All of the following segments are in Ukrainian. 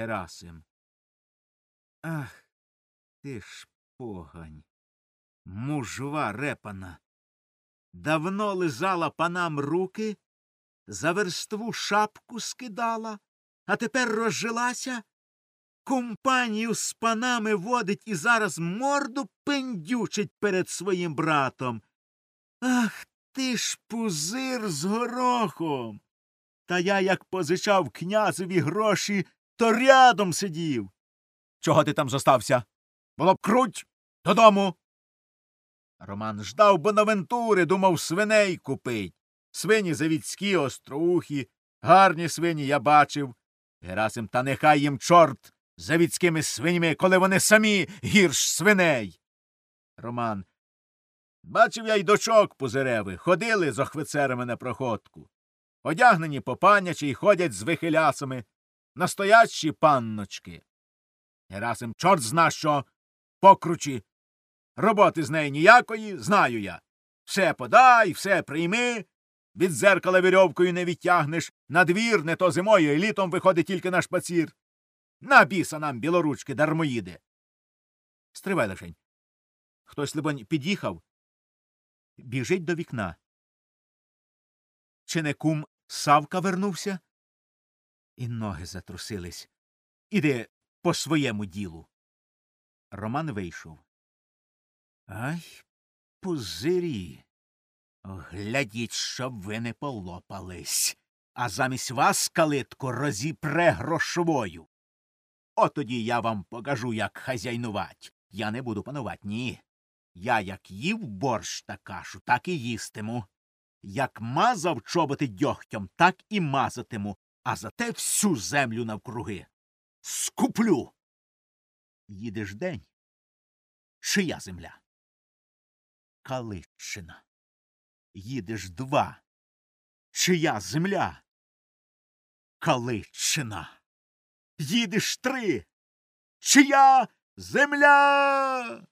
Герасим. Ах, ти ж погань. Мужва репана. Давно лизала панам руки, за верству шапку скидала, а тепер розжилася, компанію з панами водить і зараз морду пендючить перед своїм братом. Ах ти ж пузир з горохом. Та я, як позичав князеві гроші, то рядом сидів. Чого ти там зостався? Було б круть додому. Роман ждав Бонавентури, думав свиней купить. Свині завідські, остроухі, гарні свині я бачив. Герасим, та нехай їм чорт завідськими свинями, коли вони самі гірш свиней. Роман. Бачив я й дочок пузиревих, ходили з охвицерами на проходку. Одягнені по панячі й ходять з вихилясами. Настоящі панночки. Герасим, чорт зна що, покручі. Роботи з неї ніякої, знаю я. Все подай, все прийми. Від зеркала вірьовкою не відтягнеш, на двір не то зимою, і літом виходить тільки наш пацір. На біса нам, білоручки, дармоїди. Стривай лишень. Хтось, либонь, під'їхав, біжить до вікна. Чи не кум Савка вернувся? І ноги затрусились. Іди по своєму ділу. Роман вийшов. Ай, пузирі. Глядіть, щоб ви не полопались, а замість вас калитку розіпре грошовою. От тоді я вам покажу, як хазяйнувать. Я не буду панувати, ні. Я як їв борщ та кашу, так і їстиму. Як мазав чоботи дьогтям, так і мазатиму, а зате всю землю навкруги. Скуплю. Їдеш день. Чия земля? Калитчина. Їдеш два. Чия земля? Калитчина. Їдеш три. Чия земля?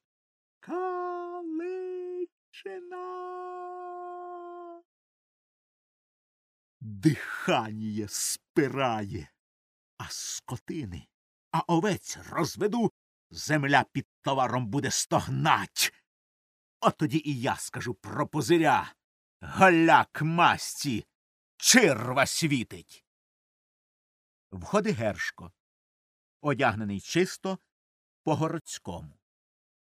Калитчина. Дихання спирає, а скотини, а овець розведу, земля під товаром буде стогнать. От тоді і я скажу про позиря. Голяк масті, чирва світить. Входить Гершко, одягнений чисто по городському.